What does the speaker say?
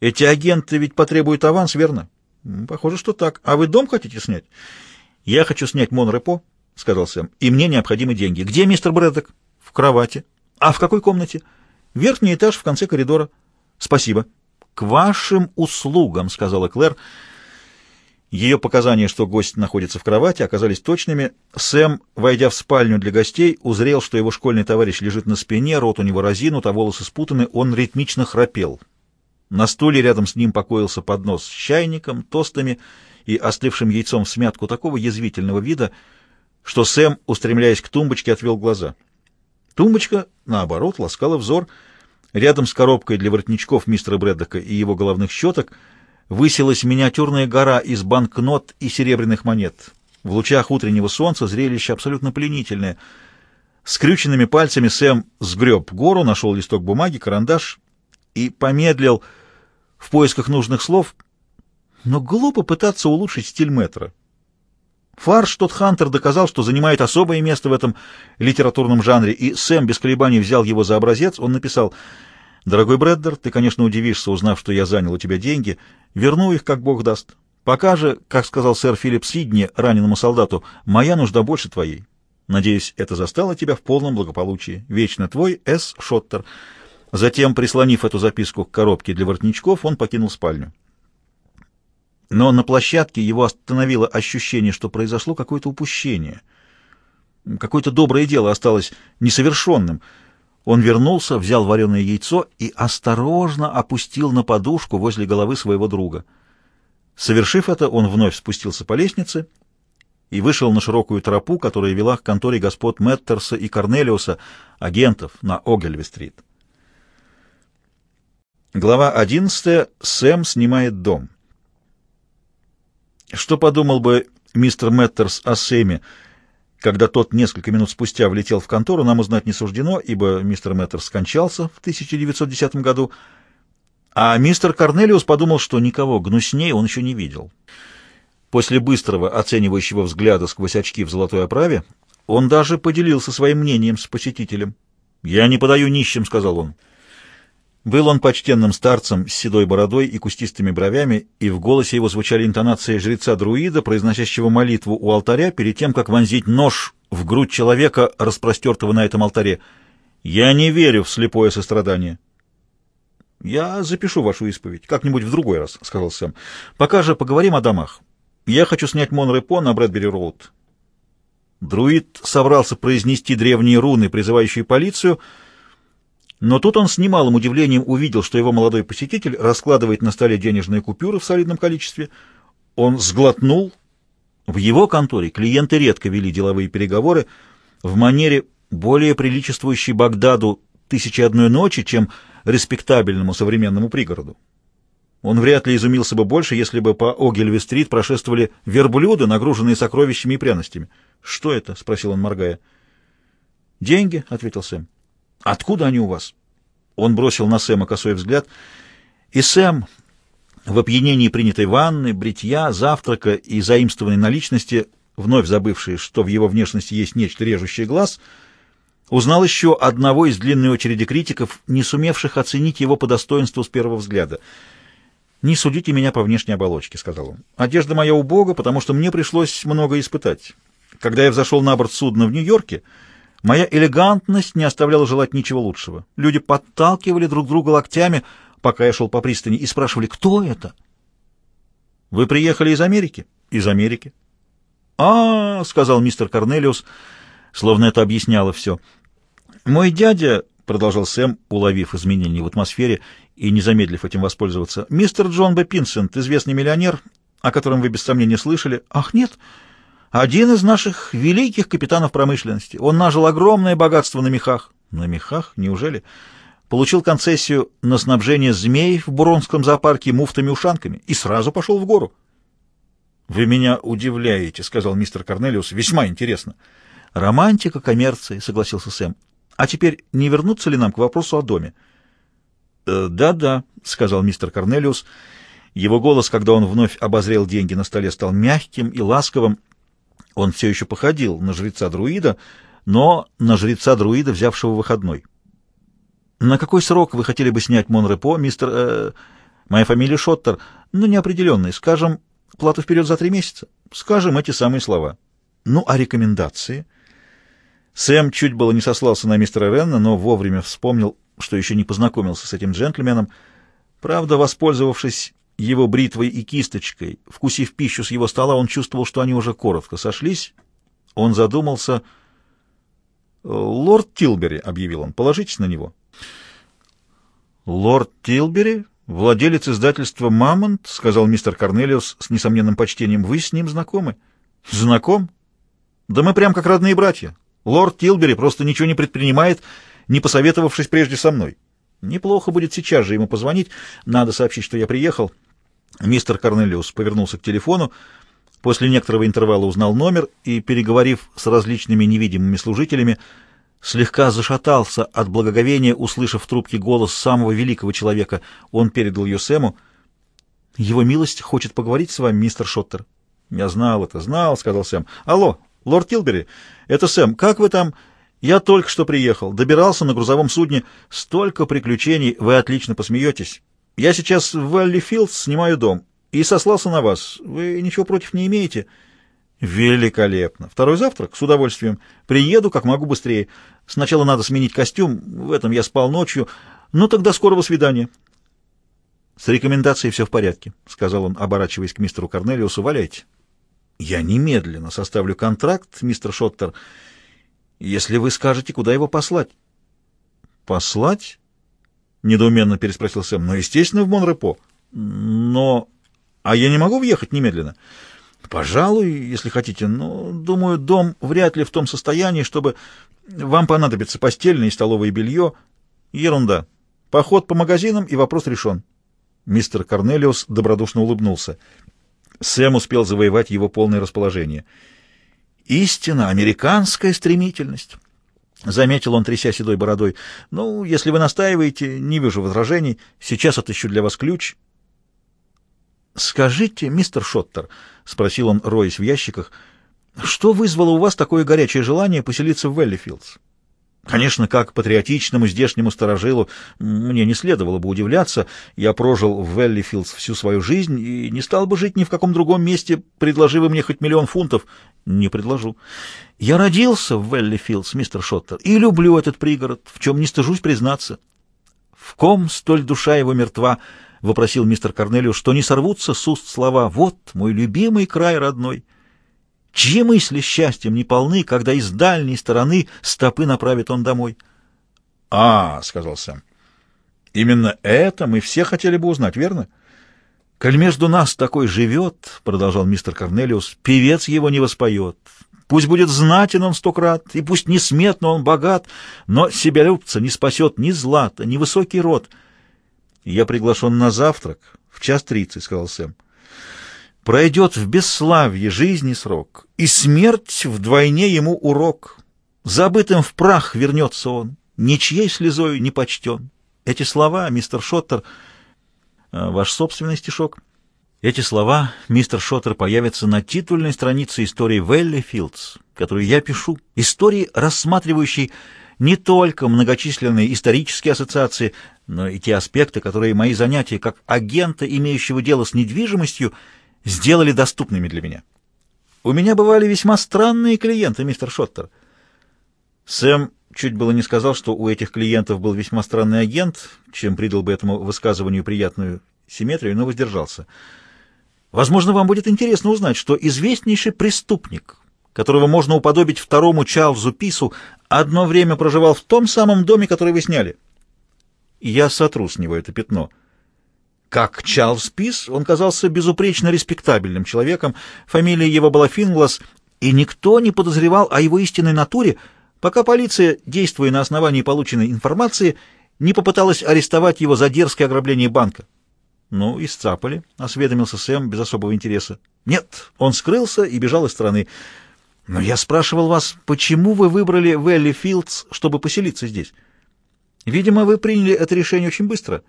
Эти агенты ведь потребуют аванс, верно? Похоже, что так. А вы дом хотите снять? Я хочу снять Монрепо, сказал Сэм, и мне необходимы деньги. Где мистер Брэддок? В кровати. А в какой комнате? Верхний этаж в конце коридора. Спасибо. К вашим услугам, сказала Клэр. Ее показания, что гость находится в кровати, оказались точными. Сэм, войдя в спальню для гостей, узрел, что его школьный товарищ лежит на спине, рот у него разинут, а волосы спутаны, он ритмично храпел. На стуле рядом с ним покоился поднос с чайником, тостами и остывшим яйцом в смятку такого язвительного вида, что Сэм, устремляясь к тумбочке, отвел глаза. Тумбочка, наоборот, ласкала взор. Рядом с коробкой для воротничков мистера Брэддока и его головных щеток — высилась миниатюрная гора из банкнот и серебряных монет. В лучах утреннего солнца зрелище абсолютно пленительное. Скрюченными пальцами Сэм сгреб гору, нашел листок бумаги, карандаш и помедлил в поисках нужных слов, но глупо пытаться улучшить стиль метра. Фарш тот Хантер доказал, что занимает особое место в этом литературном жанре, и Сэм без колебаний взял его за образец. Он написал «Дорогой Брэддер, ты, конечно, удивишься, узнав, что я занял у тебя деньги. Верну их, как Бог даст. Пока же, как сказал сэр Филипп Сидни раненому солдату, моя нужда больше твоей. Надеюсь, это застало тебя в полном благополучии. Вечно твой С. Шоттер». Затем, прислонив эту записку к коробке для воротничков, он покинул спальню. Но на площадке его остановило ощущение, что произошло какое-то упущение. Какое-то доброе дело осталось несовершенным — он вернулся, взял вареное яйцо и осторожно опустил на подушку возле головы своего друга. Совершив это, он вновь спустился по лестнице и вышел на широкую тропу, которая вела к конторе господ Меттерса и Корнелиуса, агентов на Огельви-стрит. Глава 11. Сэм снимает дом. Что подумал бы мистер Меттерс о Сэме, когда тот несколько минут спустя влетел в контору, нам узнать не суждено, ибо мистер Мэттер скончался в 1910 году, а мистер Корнелиус подумал, что никого гнуснее он еще не видел. После быстрого оценивающего взгляда сквозь очки в золотой оправе он даже поделился своим мнением с посетителем. «Я не подаю нищим», — сказал он. Был он почтенным старцем с седой бородой и кустистыми бровями, и в голосе его звучали интонации жреца-друида, произносящего молитву у алтаря перед тем, как вонзить нож в грудь человека, распростертого на этом алтаре. «Я не верю в слепое сострадание». «Я запишу вашу исповедь как-нибудь в другой раз», — сказал Сэм. «Пока же поговорим о домах. Я хочу снять Монрепо на Брэдбери-Роуд». Друид собрался произнести древние руны, призывающие полицию — но тут он с немалым удивлением увидел, что его молодой посетитель раскладывает на столе денежные купюры в солидном количестве. Он сглотнул. В его конторе клиенты редко вели деловые переговоры в манере, более приличествующей Багдаду «Тысячи одной ночи», чем респектабельному современному пригороду. Он вряд ли изумился бы больше, если бы по Огельви-стрит прошествовали верблюды, нагруженные сокровищами и пряностями. «Что это?» — спросил он, моргая. «Деньги», — ответил Сэм. Откуда они у вас?» Он бросил на Сэма косой взгляд, и Сэм, в опьянении принятой ванны, бритья, завтрака и заимствованной наличности, вновь забывший, что в его внешности есть нечто режущее глаз, узнал еще одного из длинной очереди критиков, не сумевших оценить его по достоинству с первого взгляда. «Не судите меня по внешней оболочке», — сказал он. «Одежда моя убога, потому что мне пришлось много испытать. Когда я взошел на борт судна в Нью-Йорке, Моя элегантность не оставляла желать ничего лучшего. Люди подталкивали друг друга локтями, пока я шел по пристани, и спрашивали, кто это? «Вы приехали из Америки?» «Из Америки». «А, — сказал мистер Корнелиус, словно это объясняло все. «Мой дядя, — продолжал Сэм, уловив изменения в атмосфере и не замедлив этим воспользоваться, — мистер Джон Б. Пинсент, известный миллионер, о котором вы без сомнения слышали. Ах, нет, — один из наших великих капитанов промышленности. Он нажил огромное богатство на мехах. На мехах? Неужели? Получил концессию на снабжение змей в Буронском зоопарке муфтами-ушанками и сразу пошел в гору. «Вы меня удивляете», — сказал мистер Корнелиус. «Весьма интересно». «Романтика коммерции», — согласился Сэм. «А теперь не вернуться ли нам к вопросу о доме?» «Э, «Да-да», — сказал мистер Корнелиус. Его голос, когда он вновь обозрел деньги на столе, стал мягким и ласковым. Он все еще походил на жреца-друида, но на жреца-друида, взявшего выходной. «На какой срок вы хотели бы снять Монрепо, мистер... Э, Моя фамилия Шоттер, но неопределенная. Скажем, плату вперед за три месяца. Скажем эти самые слова. Ну, а рекомендации? Сэм чуть было не сослался на мистера Ренна, но вовремя вспомнил, что еще не познакомился с этим джентльменом. Правда, воспользовавшись его бритвой и кисточкой, вкусив пищу с его стола, он чувствовал, что они уже коротко сошлись. Он задумался. «Лорд Тилбери», — объявил он, — «положитесь на него». «Лорд Тилбери? Владелец издательства «Мамонт», — сказал мистер Корнелиус с несомненным почтением. «Вы с ним знакомы?» «Знаком? Да мы прям как родные братья. Лорд Тилбери просто ничего не предпринимает, не посоветовавшись прежде со мной. Неплохо будет сейчас же ему позвонить. Надо сообщить, что я приехал. Мистер Корнелиус повернулся к телефону, после некоторого интервала узнал номер и, переговорив с различными невидимыми служителями, слегка зашатался от благоговения, услышав в трубке голос самого великого человека. Он передал ее Сэму. «Его милость хочет поговорить с вами, мистер Шоттер». «Я знал это, знал», — сказал Сэм. «Алло, лорд Тилбери, это Сэм. Как вы там?» «Я только что приехал. Добирался на грузовом судне. Столько приключений. Вы отлично посмеетесь. Я сейчас в Валли Филдс снимаю дом и сослался на вас. Вы ничего против не имеете?» «Великолепно. Второй завтрак? С удовольствием. Приеду, как могу быстрее. Сначала надо сменить костюм. В этом я спал ночью. Ну, тогда скорого свидания». «С рекомендацией все в порядке», — сказал он, оборачиваясь к мистеру Корнелиусу. «Валяйте». «Я немедленно составлю контракт, мистер Шоттер, если вы скажете, куда его послать». «Послать?» — недоуменно переспросил Сэм. «Ну, естественно, в Монрепо. Но... А я не могу въехать немедленно?» «Пожалуй, если хотите, но, думаю, дом вряд ли в том состоянии, чтобы... Вам понадобится постельное и столовое белье. Ерунда. Поход по магазинам, и вопрос решен». Мистер Корнелиус добродушно улыбнулся. Сэм успел завоевать его полное расположение. «Истинно американская стремительность», — заметил он, тряся седой бородой. «Ну, если вы настаиваете, не вижу возражений. Сейчас отыщу для вас ключ». «Скажите, мистер Шоттер», — спросил он, роясь в ящиках, — «что вызвало у вас такое горячее желание поселиться в Веллифилдс?» Конечно, как патриотичному здешнему сторожилу мне не следовало бы удивляться. Я прожил в Веллифилдс всю свою жизнь и не стал бы жить ни в каком другом месте, предложи вы мне хоть миллион фунтов. Не предложу. Я родился в Веллифилдс, мистер Шоттер, и люблю этот пригород, в чем не стыжусь признаться. В ком столь душа его мертва, — вопросил мистер Корнелиус, — что не сорвутся с уст слова «Вот мой любимый край родной». Чьи мысли счастьем не полны, когда из дальней стороны стопы направит он домой? — А, — сказал Сэм, — именно это мы все хотели бы узнать, верно? — Коль между нас такой живет, — продолжал мистер Корнелиус, — певец его не воспоет. Пусть будет знатен он сто крат, и пусть несметно он богат, но себялюбца не спасет ни злато, ни высокий род. — Я приглашен на завтрак в час тридцать, — сказал Сэм. Пройдет в бесславье жизни срок, и смерть вдвойне ему урок. Забытым в прах вернется он, ничьей слезою не почтен. Эти слова, мистер Шоттер, а, ваш собственный стишок. Эти слова, мистер Шоттер, появятся на титульной странице истории Велли Филдс, которую я пишу. Истории, рассматривающей не только многочисленные исторические ассоциации, но и те аспекты, которые мои занятия как агента, имеющего дело с недвижимостью, сделали доступными для меня. У меня бывали весьма странные клиенты, мистер Шоттер. Сэм чуть было не сказал, что у этих клиентов был весьма странный агент, чем придал бы этому высказыванию приятную симметрию, но воздержался. Возможно, вам будет интересно узнать, что известнейший преступник, которого можно уподобить второму Чарльзу Пису, одно время проживал в том самом доме, который вы сняли. Я сотру с него это пятно — как Чарльз Пис, он казался безупречно респектабельным человеком, фамилия его была Финглас, и никто не подозревал о его истинной натуре, пока полиция, действуя на основании полученной информации, не попыталась арестовать его за дерзкое ограбление банка. «Ну, и сцапали», — осведомился Сэм без особого интереса. «Нет, он скрылся и бежал из страны. Но я спрашивал вас, почему вы выбрали Вэлли Филдс, чтобы поселиться здесь? Видимо, вы приняли это решение очень быстро».